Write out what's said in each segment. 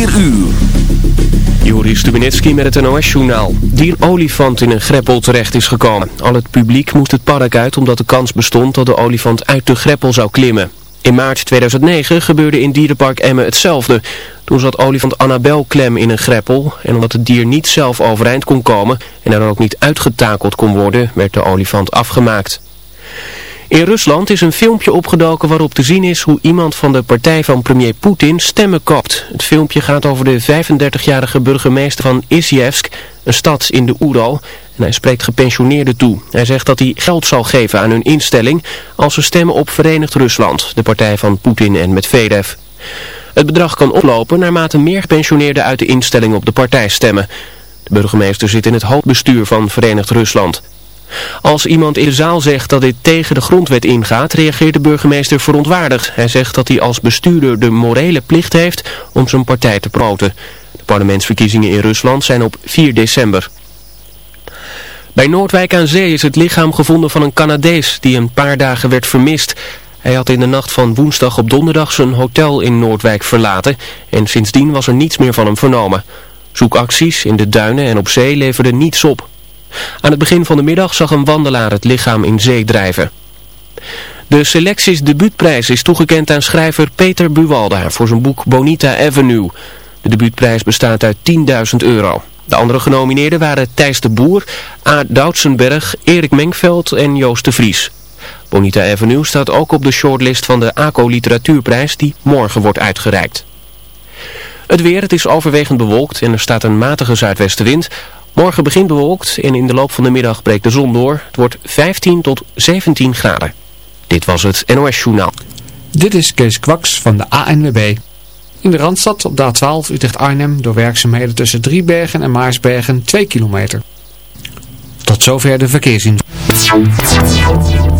4 uur. Joris met het NOS-journaal. Die een olifant in een greppel terecht is gekomen. Al het publiek moest het park uit omdat de kans bestond dat de olifant uit de greppel zou klimmen. In maart 2009 gebeurde in dierenpark Emmen hetzelfde. Toen zat olifant Annabel klem in een greppel en omdat het dier niet zelf overeind kon komen en er ook niet uitgetakeld kon worden, werd de olifant afgemaakt. In Rusland is een filmpje opgedoken waarop te zien is hoe iemand van de partij van premier Poetin stemmen kapt. Het filmpje gaat over de 35-jarige burgemeester van Isjevsk, een stad in de Oeral. En hij spreekt gepensioneerden toe. Hij zegt dat hij geld zal geven aan hun instelling als ze stemmen op Verenigd Rusland, de partij van Poetin en Medvedev. Het bedrag kan oplopen naarmate meer gepensioneerden uit de instelling op de partij stemmen. De burgemeester zit in het hoofdbestuur van Verenigd Rusland. Als iemand in de zaal zegt dat dit tegen de grondwet ingaat, reageert de burgemeester verontwaardigd. Hij zegt dat hij als bestuurder de morele plicht heeft om zijn partij te proten. De parlementsverkiezingen in Rusland zijn op 4 december. Bij Noordwijk aan Zee is het lichaam gevonden van een Canadees die een paar dagen werd vermist. Hij had in de nacht van woensdag op donderdag zijn hotel in Noordwijk verlaten en sindsdien was er niets meer van hem vernomen. Zoekacties in de duinen en op zee leverden niets op. Aan het begin van de middag zag een wandelaar het lichaam in zee drijven. De Selecties debuutprijs is toegekend aan schrijver Peter Buwalda voor zijn boek Bonita Avenue. De debuutprijs bestaat uit 10.000 euro. De andere genomineerden waren Thijs de Boer, A. Doutsenberg, Erik Mengveld en Joost de Vries. Bonita Avenue staat ook op de shortlist van de ACO Literatuurprijs die morgen wordt uitgereikt. Het weer, het is overwegend bewolkt en er staat een matige zuidwestenwind. Morgen begint bewolkt en in de loop van de middag breekt de zon door. Het wordt 15 tot 17 graden. Dit was het NOS Journaal. Dit is Kees Kwaks van de ANWB. In de Randstad op de A12 Utrecht-Arnhem door werkzaamheden tussen Driebergen en Maarsbergen 2 kilometer. Tot zover de verkeersinformatie.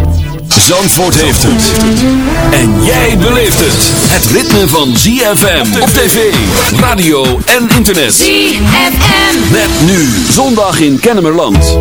Zandvoort heeft het. En jij beleeft het. Het ritme van ZFM op tv, radio en internet. ZFM. Met nu zondag in Kennemerland.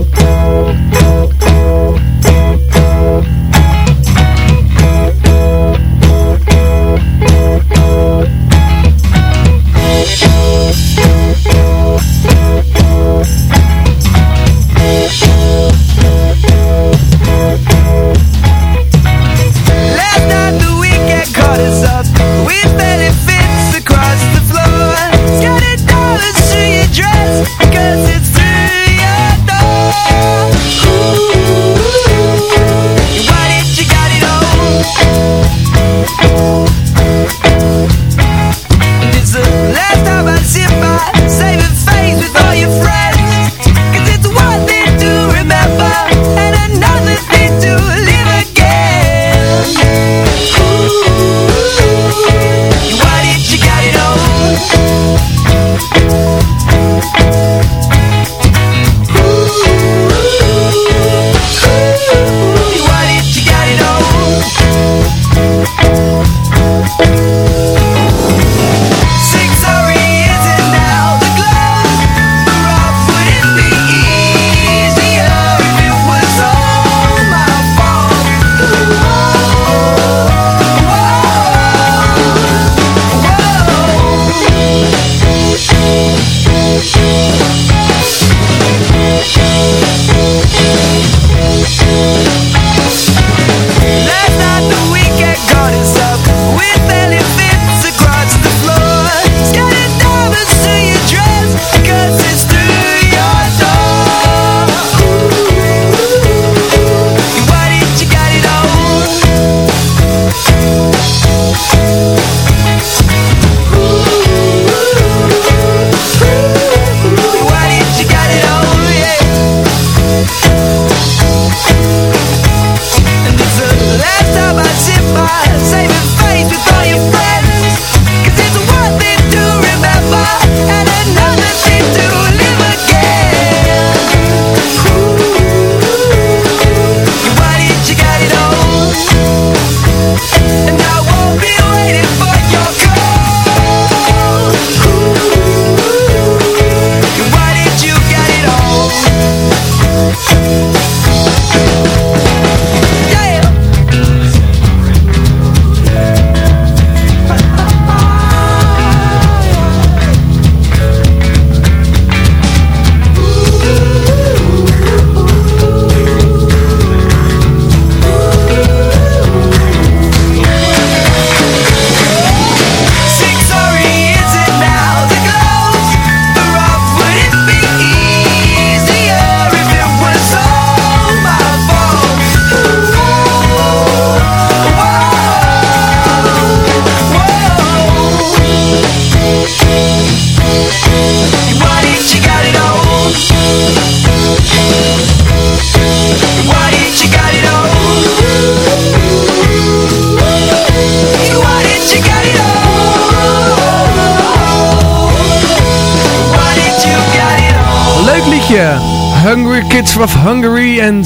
En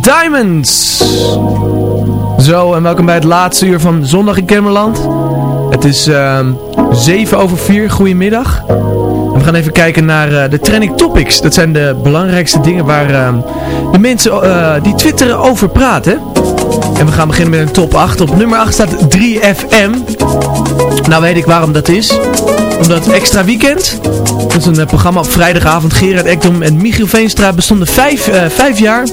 Diamonds. Zo, en welkom bij het laatste uur van Zondag in Kemmerland. Het is uh, 7 over 4, goedemiddag. We gaan even kijken naar uh, de trending topics. Dat zijn de belangrijkste dingen waar uh, de mensen uh, die twitteren over praten. En we gaan beginnen met een top 8. Op nummer 8 staat 3FM. Nou weet ik waarom dat is. Omdat Extra Weekend, dat is een uh, programma op vrijdagavond. Gerard Ekdom en Michiel Veenstra bestonden 5 uh, vijf jaar.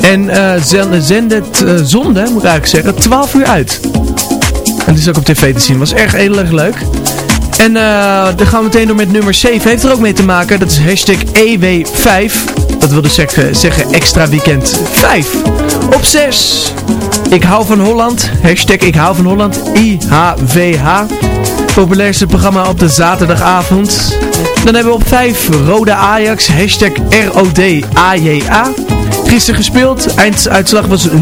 En uh, zenden het zonde, moet ik eigenlijk zeggen, 12 uur uit. En het is ook op tv te zien. Was erg erg leuk. En dan gaan we meteen door met nummer 7. Heeft er ook mee te maken. Dat is hashtag EW5. Dat wil dus zeggen, zeggen extra weekend 5. Op 6. Ik hou van Holland. Hashtag ik hou van Holland. IHVH. Populairste programma op de zaterdagavond. Dan hebben we op 5 Rode Ajax. Hashtag RODAJA. Gisteren gespeeld. Einduitslag was 0-4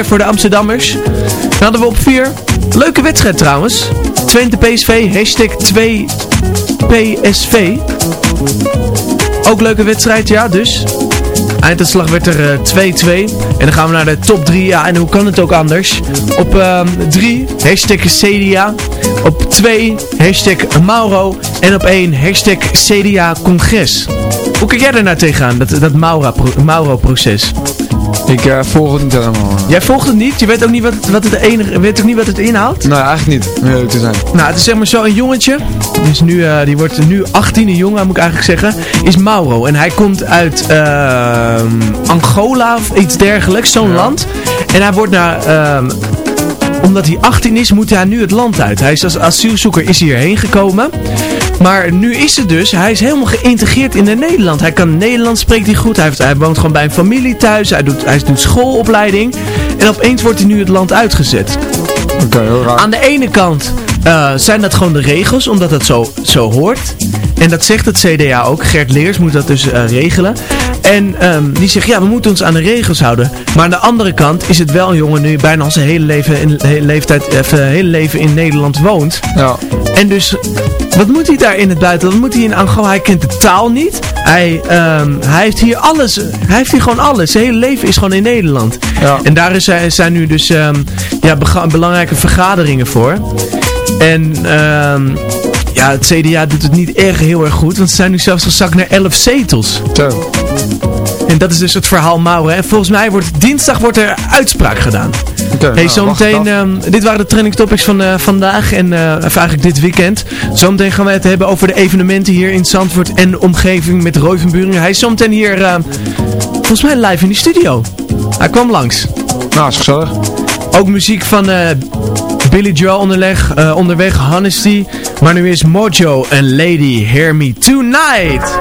voor de Amsterdammers. Dan hadden we op 4. Leuke wedstrijd trouwens. Twente PSV. Hashtag 2PSV. Ook leuke wedstrijd, ja, dus. Einduitslag werd er 2-2. Uh, en dan gaan we naar de top 3. Ja, en hoe kan het ook anders? Op 3, uh, hashtag CDA. Op 2, hashtag Mauro. En op 1, hashtag CDA Congres. Hoe kijk jij er nou tegenaan, dat, dat Mauro-proces? Ik uh, volg het niet helemaal. Jij volgt het niet? Je weet ook niet wat, wat het enige, weet ook niet wat het inhoudt? Nee, eigenlijk niet, eerlijk te zijn. Nou, het is zeg maar zo een jongetje. Die, is nu, uh, die wordt nu 18, een jongen moet ik eigenlijk zeggen. Is Mauro. En hij komt uit uh, Angola of iets dergelijks, zo'n ja. land. En hij wordt naar... ehm, omdat hij 18 is, moet hij nu het land uit. Hij is als asielzoeker is hierheen gekomen. Maar nu is het dus, hij is helemaal geïntegreerd in Nederland. Hij kan Nederlands, spreekt hij goed. Hij, heeft, hij woont gewoon bij een familie thuis. Hij doet, hij doet schoolopleiding. En opeens wordt hij nu het land uitgezet. Oké, okay, heel raar. Aan de ene kant uh, zijn dat gewoon de regels, omdat het zo, zo hoort. En dat zegt het CDA ook. Gert Leers moet dat dus uh, regelen. En um, die zegt, ja, we moeten ons aan de regels houden. Maar aan de andere kant is het wel een jongen nu bijna al zijn hele leven in, hele leeftijd, even, hele leven in Nederland woont. Ja. En dus, wat moet hij daar in het buitenland? Wat moet hij in Angola? Hij kent de taal niet. Hij, um, hij heeft hier alles. Hij heeft hier gewoon alles. Zijn hele leven is gewoon in Nederland. Ja. En daar is, zijn nu dus um, ja, belangrijke vergaderingen voor. En um, ja, het CDA doet het niet erg heel erg goed. Want ze zijn nu zelfs gezakt naar 11 zetels. Zo. En dat is dus het verhaal Mauro. En volgens mij wordt dinsdag wordt er uitspraak gedaan. Okay, hey, nou, zometeen, um, dit waren de trending topics van uh, vandaag en uh, eigenlijk dit weekend. Zometeen gaan wij het hebben over de evenementen hier in Zandvoort en de omgeving met Roy van Buringen. Hij is zometeen hier, uh, volgens mij live in de studio. Hij kwam langs. Nou, is gezellig. Ook muziek van uh, Billy Joel onderweg, uh, onderweg Honesty. Maar nu is Mojo en Lady Hear Me Tonight.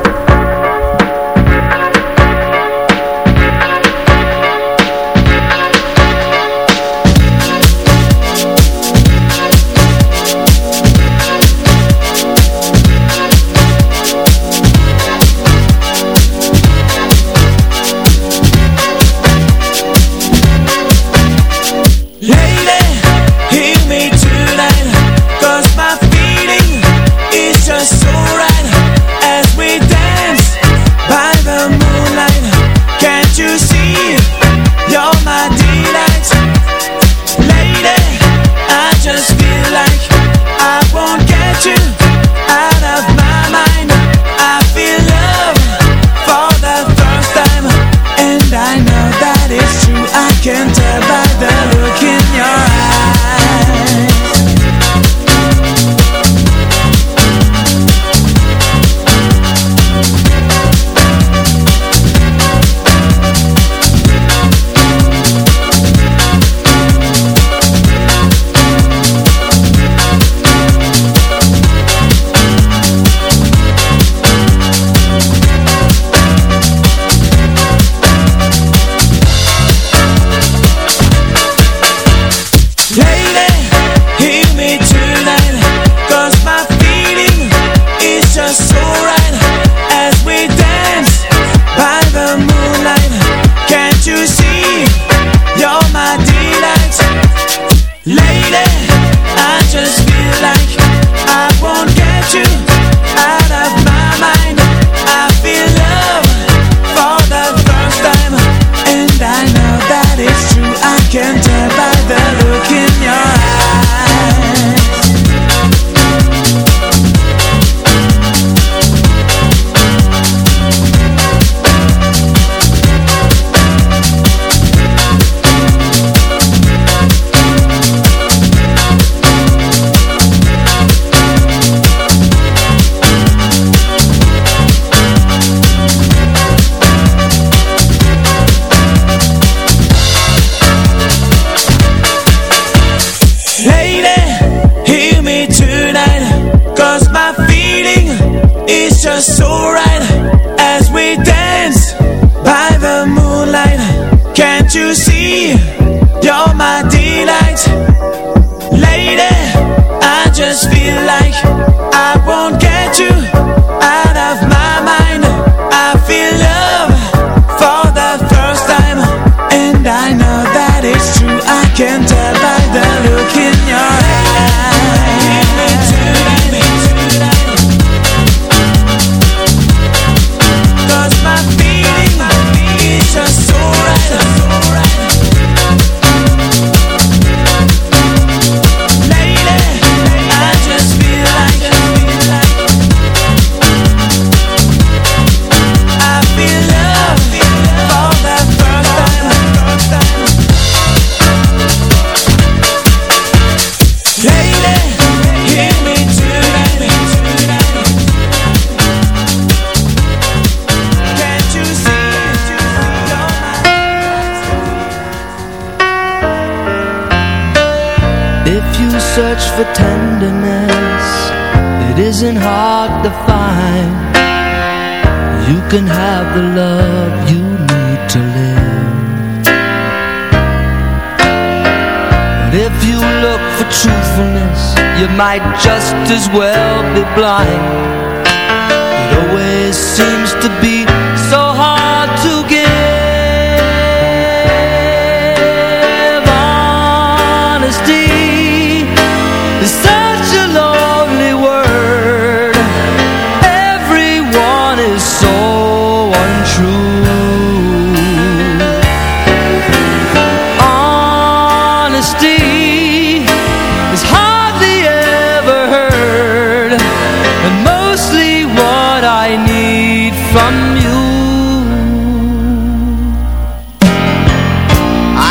might just as well be blind.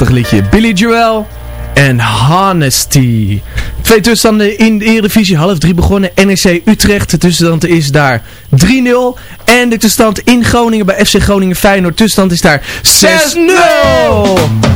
liedje. Billy Joel en Honesty. Twee tussenstanden in de Eredivisie. Half drie begonnen. NEC Utrecht. De tussenstand is daar 3-0. En de tussenstand in Groningen bij FC Groningen Feyenoord. De tussenstand is daar 6-0.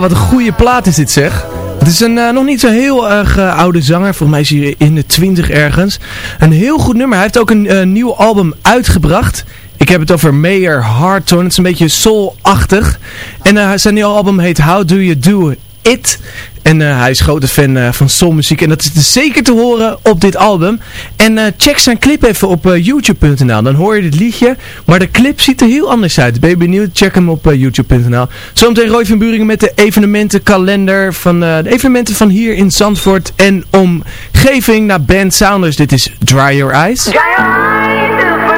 Wat een goede plaat is dit zeg. Het is een uh, nog niet zo heel erg uh, oude zanger. Volgens mij is hij in de 20 ergens. Een heel goed nummer. Hij heeft ook een uh, nieuw album uitgebracht. Ik heb het over Mayor Hardtone. Het is een beetje soul-achtig. En zijn nieuwe album heet How Do You Do It. En uh, hij is grote fan uh, van soulmuziek. En dat is zeker te horen op dit album. En uh, check zijn clip even op youtube.nl. Dan hoor je dit liedje. Maar de clip ziet er heel anders uit. Ben je benieuwd? Check hem op youtube.nl. Zometeen Roy van Buringen met de evenementenkalender. Van de evenementen van hier in Zandvoort. En omgeving naar Band Sounders. Dit is Dry Your Eyes. Dry your eyes.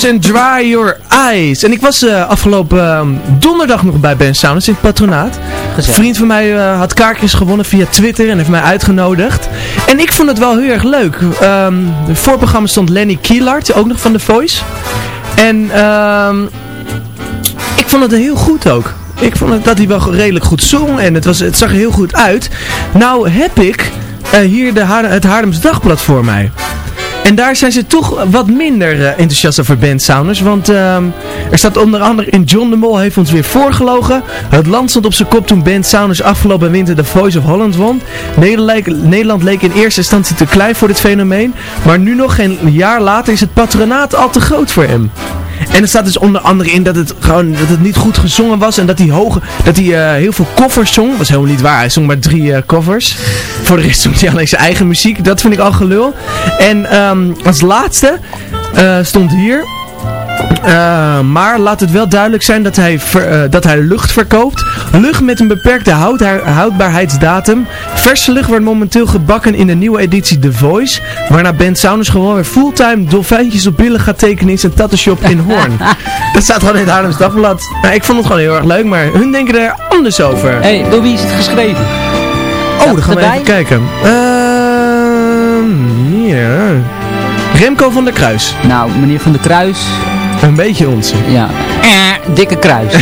Ben Saunders en Dry Your Eyes. En ik was uh, afgelopen uh, donderdag nog bij Ben Saunders in het patronaat. Een vriend van mij uh, had kaartjes gewonnen via Twitter en heeft mij uitgenodigd. En ik vond het wel heel erg leuk. Um, de voorprogramma stond Lenny Kielart, ook nog van The Voice. En um, ik vond het heel goed ook. Ik vond het, dat hij wel redelijk goed zong en het, was, het zag er heel goed uit. Nou heb ik uh, hier de het Haarlems Dagblad voor mij. En daar zijn ze toch wat minder uh, enthousiast over Ben Saunders. Want uh, er staat onder andere in John de Mol heeft ons weer voorgelogen. Het land stond op zijn kop toen Ben Saunders afgelopen winter de Voice of Holland won. Nederland, Nederland leek in eerste instantie te klein voor dit fenomeen. Maar nu nog geen jaar later is het patronaat al te groot voor hem. En er staat dus onder andere in dat het gewoon dat het niet goed gezongen was. En dat hij, hoge, dat hij uh, heel veel covers zong. Was helemaal niet waar. Hij zong maar drie uh, covers. Voor de rest zong hij alleen zijn eigen muziek. Dat vind ik al gelul. En um, als laatste uh, stond hier... Uh, maar laat het wel duidelijk zijn dat hij, ver, uh, dat hij lucht verkoopt. Lucht met een beperkte houd, houdbaarheidsdatum. Verse lucht wordt momenteel gebakken in de nieuwe editie The Voice. Waarna Ben Saunders gewoon weer fulltime dolfijntjes op billen gaat tekenen in zijn tattoo-shop in Hoorn. dat staat gewoon in het Haarlems Dagblad. Nou, ik vond het gewoon heel erg leuk, maar hun denken er anders over. Hé, hey, door wie is het geschreven? Oh, dan gaan we even kijken. Ehm, uh. Remco van der Kruis. Nou, meneer van der Kruis... Een beetje onze. Ja. Eh, dikke kruis.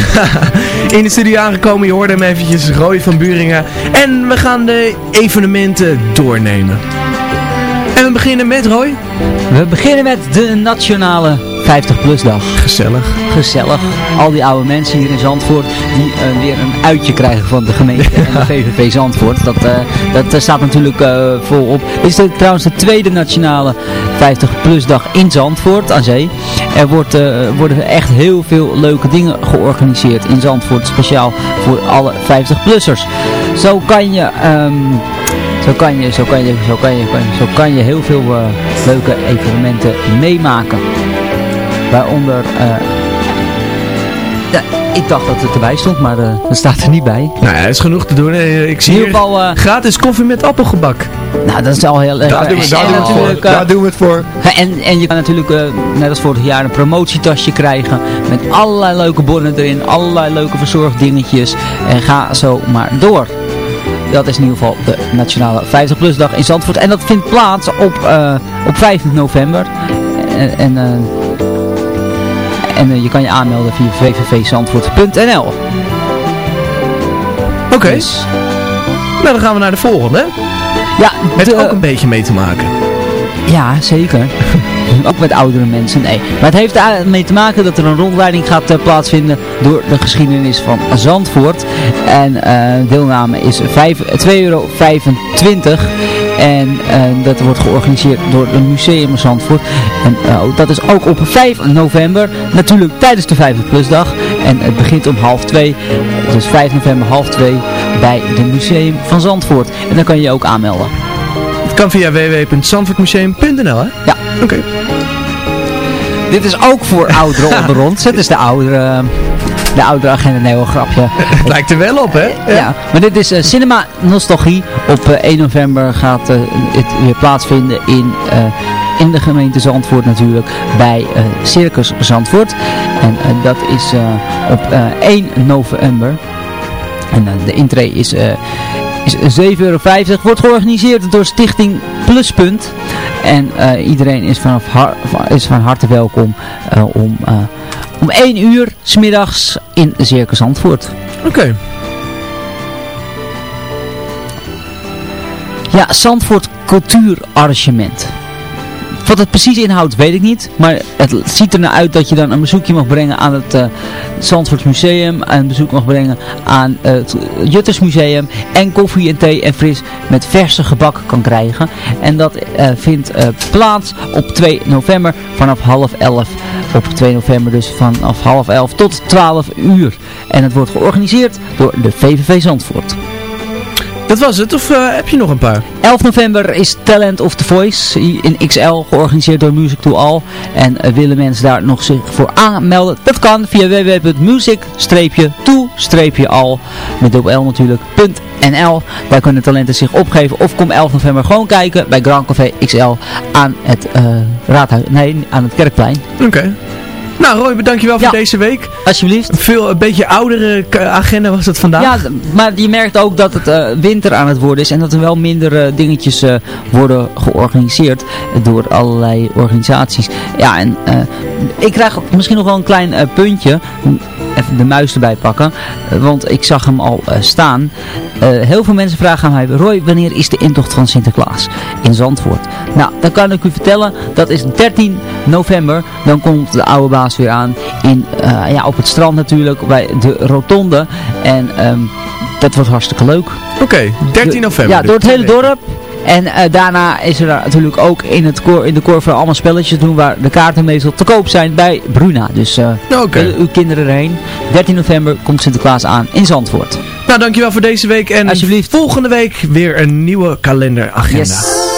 In de studio aangekomen, je hoorde hem eventjes Roy van Buringen. En we gaan de evenementen doornemen. En we beginnen met Roy. We beginnen met de nationale 50-plus dag. Gezellig. Gezellig. Al die oude mensen hier in Zandvoort die uh, weer een uitje krijgen van de gemeente en de VVV Zandvoort. Dat, uh, dat uh, staat natuurlijk volop. Dit is de, trouwens de tweede nationale 50-plus dag in Zandvoort aan zee. Er wordt, worden echt heel veel leuke dingen georganiseerd in Zandvoort. Speciaal voor alle 50-plussers. Zo kan je... Um, zo kan je, zo kan je, zo kan je, zo kan je heel veel uh, leuke evenementen meemaken. Waaronder, uh, ja, ik dacht dat het erbij stond, maar uh, dat staat er niet bij. Nou ja, is genoeg te doen. Ik zie In ieder geval, uh, gratis koffie met appelgebak. Nou, dat is al heel leuk. Daar doen we, daar doen we het voor. Daar doen we het voor. En, en je kan natuurlijk, net als vorig jaar, een promotietasje krijgen. Met allerlei leuke bonnen erin. Allerlei leuke verzorgdingetjes. En ga zo maar door. Dat is in ieder geval de Nationale 50PLUS dag in Zandvoort. En dat vindt plaats op, uh, op 5 november. En, en, uh, je kan je aanmelden via www.zandvoort.nl Oké. Okay. Dus. Nou, dan gaan we naar de volgende. Ja, Heeft ook een beetje mee te maken. Ja, zeker. ook met oudere mensen, nee. Maar het heeft er mee te maken dat er een rondleiding gaat uh, plaatsvinden door de geschiedenis van Zandvoort. En uh, deelname is 2,25 euro. En uh, dat wordt georganiseerd door het Museum Zandvoort. En uh, dat is ook op 5 november, natuurlijk tijdens de 50 plus dag. En het begint om half 2, dus 5 november half 2 bij het Museum van Zandvoort. En dan kan je je ook aanmelden. Het kan via www.zandvoortmuseum.nl hè? Ja. Oké. Okay. Dit is ook voor ouderen onder ons. Het is de oudere, de oudere agenda. Nee, wel grapje. Het lijkt er wel op, hè? Ja, ja maar dit is uh, Cinema Nostalgie. Op uh, 1 november gaat uh, het weer plaatsvinden in, in de gemeente Zandvoort natuurlijk. Bij Circus Zandvoort. En dat is op 1 november. En de intree is... is 7,50 euro. Wordt georganiseerd door Stichting Pluspunt. En uh, iedereen is, vanaf is van harte welkom uh, om, uh, om 1 uur smiddags in Circus Antwoord. Oké. Okay. Ja, Zandvoort Cultuurarrangement. Wat het precies inhoudt, weet ik niet. Maar het ziet er nou uit dat je dan een bezoekje mag brengen aan het uh, Zandvoort Museum. En een bezoek mag brengen aan uh, het Juttersmuseum. En koffie en thee en fris met verse gebak kan krijgen. En dat uh, vindt plaats op 2 november vanaf half 11. Op 2 november dus vanaf half 11 tot 12 uur. En het wordt georganiseerd door de VVV Zandvoort. Dat was het, of eh, heb je nog een paar? 11 november is Talent of the Voice in XL, georganiseerd door Music to All. En uh, willen mensen daar nog zich voor aanmelden? Dat kan via www.music-to-all, met dubbel L natuurlijk, .nl. Daar kunnen talenten zich opgeven of kom 11 november gewoon kijken bij Grand Café XL aan het uh, raadhuis, nee, aan het Kerkplein. Oké. Nou Roy, bedankt je wel voor deze week. Alsjeblieft. Veel, een beetje oudere agenda was het vandaag. Ja, maar je merkt ook dat het uh, winter aan het worden is en dat er wel minder uh, dingetjes uh, worden georganiseerd door allerlei organisaties. Ja, en ik krijg misschien nog wel een klein puntje even de muis erbij pakken. want ik zag hem al staan. Heel veel mensen vragen aan mij, Roy, wanneer is de intocht van Sinterklaas in Zandvoort? Nou, dan kan ik u vertellen, dat is 13 november. Dan komt de oude baas weer aan in, uh, ja, op het strand natuurlijk, bij de rotonde. En um, dat wordt hartstikke leuk. Oké, okay, 13 november. Ja, door het hele dorp. En uh, daarna is er natuurlijk ook in, het koor, in de koor allemaal spelletjes doen waar de kaarten meestal te koop zijn bij Bruna. Dus uh, okay. uw kinderen erheen. 13 november komt Sinterklaas aan in Zandvoort. Nou, dankjewel voor deze week. En Alsjeblieft. volgende week weer een nieuwe kalenderagenda. Yes.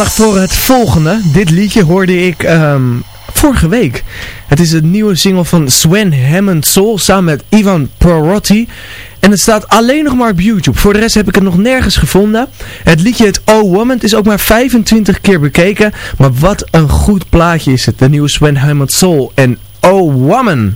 Aandacht voor het volgende. Dit liedje hoorde ik um, vorige week. Het is het nieuwe single van Sven Hammond Soul samen met Ivan Prorotti. En het staat alleen nog maar op YouTube. Voor de rest heb ik het nog nergens gevonden. Het liedje het Oh Woman is ook maar 25 keer bekeken. Maar wat een goed plaatje is het. De nieuwe Sven Hammond Soul en Oh Woman.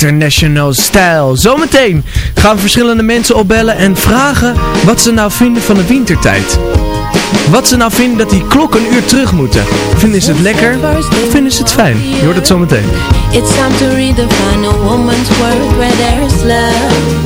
International Style. Zometeen gaan we verschillende mensen opbellen en vragen wat ze nou vinden van de wintertijd. Wat ze nou vinden dat die klok een uur terug moeten. Vinden ze het lekker vinden ze het fijn? Je hoort het zometeen. It's time to redefine a woman's worth where love.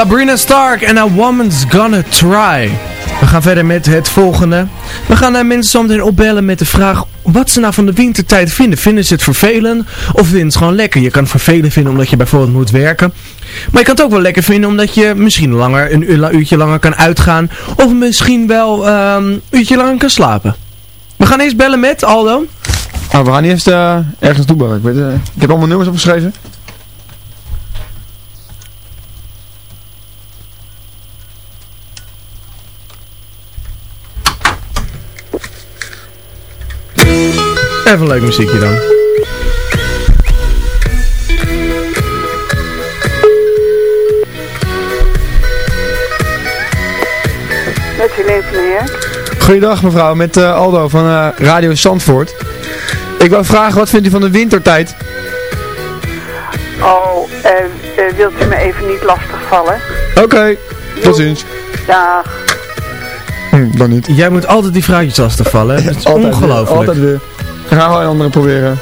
Sabrina Stark en A Woman's Gonna Try. We gaan verder met het volgende. We gaan naar mensen zometeen opbellen met de vraag wat ze nou van de wintertijd vinden. Vinden ze het vervelend of vinden ze het gewoon lekker? Je kan het vervelend vinden omdat je bijvoorbeeld moet werken. Maar je kan het ook wel lekker vinden omdat je misschien langer, een uur- uurtje langer kan uitgaan. Of misschien wel ehm, een uurtje langer kan slapen. We gaan eerst bellen met Aldo. Nou, we gaan eerst eh, ergens naartoe bellen. Ik, weet, eh, ik heb allemaal nummers opgeschreven. Even een leuk muziekje dan. Met Helene van Heer. Goeiedag mevrouw, met eh, Aldo van eh, Radio Zandvoort. Ik wou vragen, wat vindt u van de wintertijd? Oh, eh, wilt u me even niet lastigvallen? Oké, tot ziens. Dag. Hm, dan niet. Jij moet altijd die vraagjes lastigvallen. hè? Het is Altijd weer, ongelooflijk. Altijd weer. Dan gaan wij anderen proberen.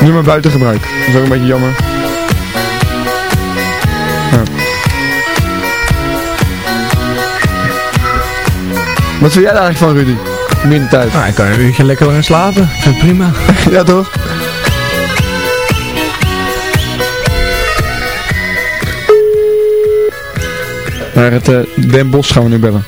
Nu maar buiten gebruik. Dat is ook een beetje jammer. Wat vind jij daar eigenlijk van, Rudy? Minder tijd. Nou, ik kan je uurtje lekker gaan slapen. Ik vind prima. ja, toch? Naar het eh, Den Bosch gaan we nu bellen.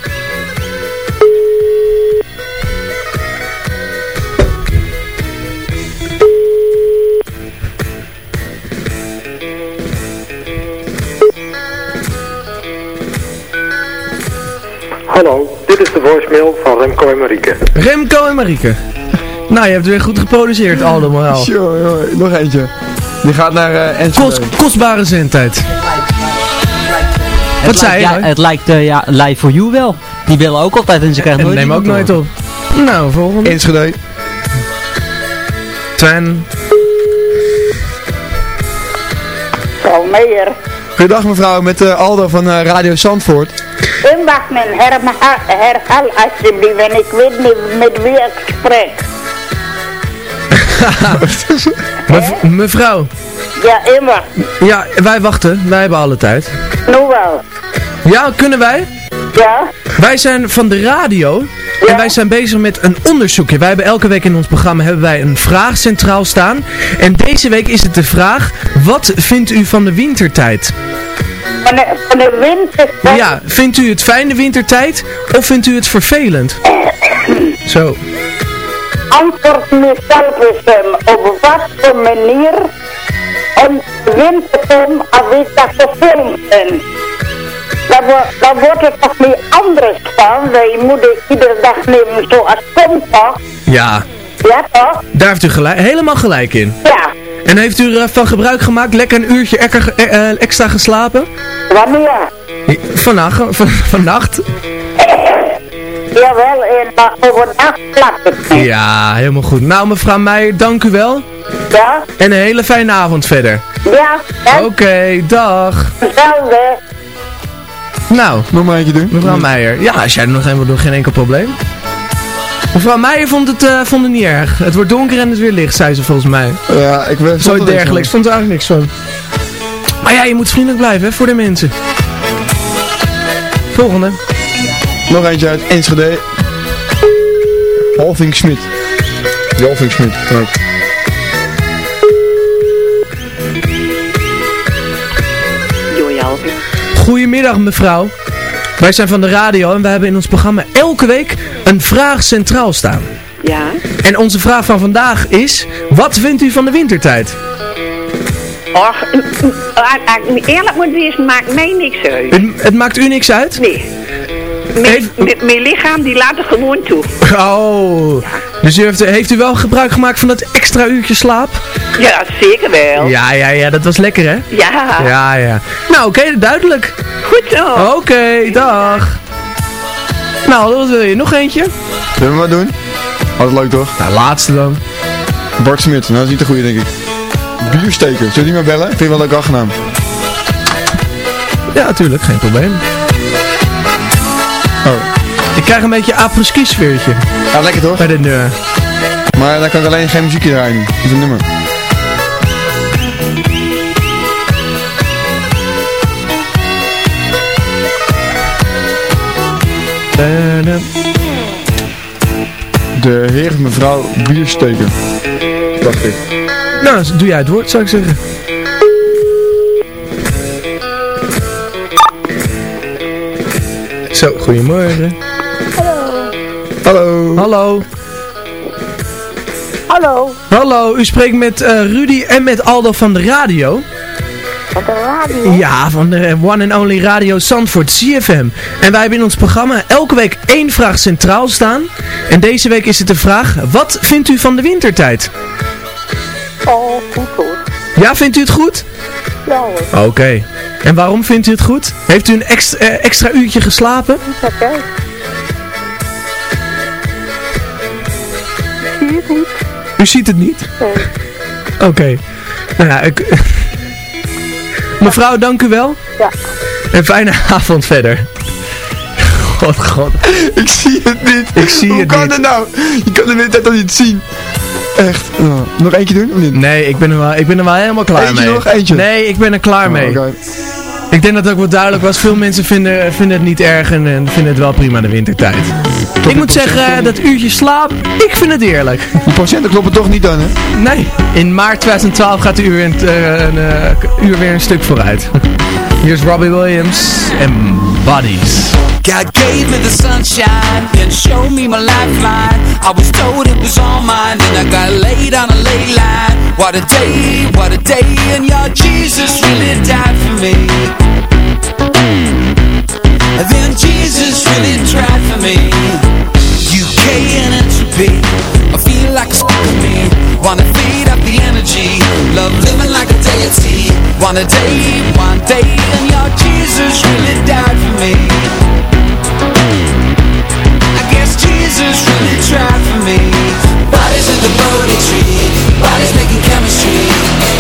Hallo, dit is de voicemail van Remco en Marieke. Remco en Marieke. Nou, je hebt weer goed geproduceerd, Aldo Moraal. Tjo, joh, nog eentje. Die gaat naar uh, Enschede. Kost, kostbare zendtijd. Wat zei je? Ja, het lijkt eh, ja, live for you wel. Die willen ook altijd en ze krijgen En nooit neem ook nooit op. Nou, volgende. Enschede. Twan. Vrouw Meijer. Goedendag mevrouw, met eh, Aldo van eh, Radio Zandvoort. U mag me herha- herhaal alsjeblieft en ik weet niet met wie ik spreek. Mev- mevrouw. Ja, immer. Ja, wij wachten. Wij hebben alle tijd. Nu wel. Ja, kunnen wij? Ja? Wij zijn van de radio en wij zijn bezig met een onderzoekje. Wij hebben elke week in ons programma hebben wij een vraag centraal staan. En deze week is het de vraag, wat vindt u van de wintertijd? Van de, van de winter. Ja, vindt u het fijn de wintertijd of vindt u het vervelend? Zo. Antwoord mezelf eens op wat voor manier een winterfilm als ik dat verfilmd ben. Dan, dan wordt het toch niet anders van. Wij moeten iedere dag nemen zoals het komt toch? Ja, Ja toch? daar heeft u gelijk, helemaal gelijk in. Ja. En heeft u er van gebruik gemaakt, lekker een uurtje eh, eh, extra geslapen? Wanneer? Vannacht, van, vannacht? Jawel, en maar overdag niet. Ja, helemaal goed. Nou mevrouw Meijer, dank u wel. Ja? En een hele fijne avond verder. Ja, Oké, dag. hetzelfde. Nou, nog maar eentje doen. Mevrouw Meijer. Ja, als jij er nog een wil doen, geen enkel probleem. Mevrouw Meijer vond het, eh, vond het niet erg. Het wordt donker en het weer licht, zei ze volgens mij. Ja, ik ben... Zoiets dergelijks. Vond er eigenlijk niks van. Maar ja, je moet vriendelijk blijven, hè, voor de mensen. Volgende. Nog eentje uit Enschede. Halving Schmid. Halving ook. Goedemiddag mevrouw. Wij zijn van de radio en wij hebben in ons programma elke week een vraag centraal staan. Ja. En onze vraag van vandaag is, wat vindt u van de wintertijd? Och, mm, als ik eerlijk moet wezen, maakt mij niks uit. Het, het maakt u niks uit? Nee. Mijn, lichaam die laat er gewoon toe. Oh, dus u heeft, heeft u wel gebruik gemaakt van dat extra uurtje slaap? Ja, zeker wel. Ja, ja, ja, dat was lekker hè? Ja. Ja, ja. Nou, oké, duidelijk. Goed zo. Oké, dag. Nou, wat wil je? Nog eentje? Zullen we maar doen? Altijd leuk toch? Nou, laatste dan. Bart Smit, nou dat is niet de goede denk ik. Biersteker, zullen we die maar bellen? Vind je wel een leuke achternaam? Ja, natuurlijk, geen probleem. Ik krijg een beetje apres-ski sfeertje. Ja, lekker toch? Bij de nummer. Maar dan kan ik alleen geen muziekje draaien. Dat is een nummer. De heer en mevrouw Biersteker. Dacht ik. Nou, doe jij het woord, zou ik zeggen. Zo, goedemorgen. Hallo. Hallo. Hallo. Hallo, u spreekt met eh, Rudy en met Aldo van de radio. Van de radio? Ja, van de one and only radio Zandvoort, CFM. En wij hebben in ons programma elke week één vraag centraal staan. En deze week is het de vraag, wat vindt u van de wintertijd? Oh, goed hoor. Ja, vindt u het goed? Ja hoor. Oké. En waarom vindt u het goed? Heeft u een extra, eh, extra uurtje geslapen? Oké. Zie je het niet? U ziet het niet? Nee. Oké. Nou ja, ik... Mevrouw, dank u wel. Ja. En fijne avond verder. God, god. Ik zie het niet. Ik zie Hoe het kan niet. het nou? Je kan de winter toch niet zien? Echt? Nou, nog eentje doen of niet? Nee, ik ben er wel, ik ben er wel helemaal klaar Eentje mee. nog, eentje? Nee, ik ben er klaar Oh, mee. oké. Ik denk dat het ook wel duidelijk was. Veel mensen vinden, vinden het niet erg en, en vinden het wel prima de wintertijd. ik moet zeggen, eh, dat uurtje slaap, ik vind het eerlijk. Die procenten kloppen toch niet dan, hè? Nee, in maart 2012 gaat de uur, eh, een eh, uur weer een stuk vooruit. Hier is Robbie Williams en Buddies. God gave me the sunshine and showed me my lifeline. I was told it was all mine, and I got laid on a ley line. What a day, what a day, and your Jesus really died for me. And then Jesus really tried for me. UK and entropy, I feel like a me. Wanna feed up the energy, love living like a deity. One a day, one day, and your Jesus really died for me. I guess Jesus really tried for me. Bodies in the Bodhi tree, bodies making chemistry.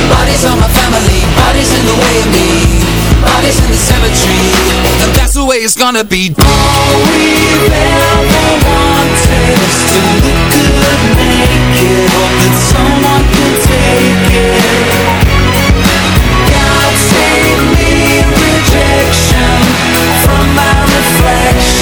Bodies on my family, bodies in the way of me. Bodies in the cemetery, and that's the way it's gonna be. All we've ever wanted is to look good naked. Hope that someone can take it. God save me rejection from my reflection.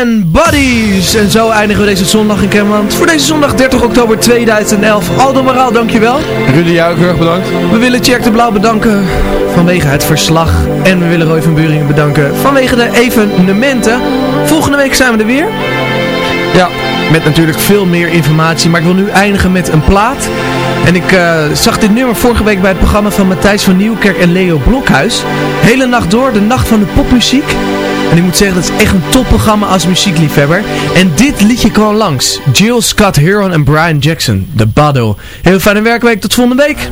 En Buddies. En zo eindigen we deze zondag in Kermeland. Voor deze zondag 30 oktober 2011. Aldo Moraal, dankjewel. Rudy, jou ook heel erg bedankt. We willen Tjerk de Blauw bedanken vanwege het verslag. En we willen Roy van Buringen bedanken vanwege de evenementen. Volgende week zijn we er weer. Ja, met natuurlijk veel meer informatie. Maar ik wil nu eindigen met een plaat. En ik eh, zag dit nummer vorige week bij het programma van Matthijs van Nieuwkerk en Leo Blokhuis. Hele nacht door, de nacht van de popmuziek. En ik moet zeggen, dat is echt een topprogramma als muziekliefhebber. En dit liedje kwam langs. Jill Scott Heron en Brian Jackson, de Bado. Heel fijne werkweek, tot volgende week.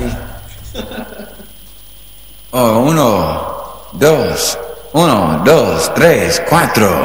Oh, uno, dos, uno, dos, tres, cuatro.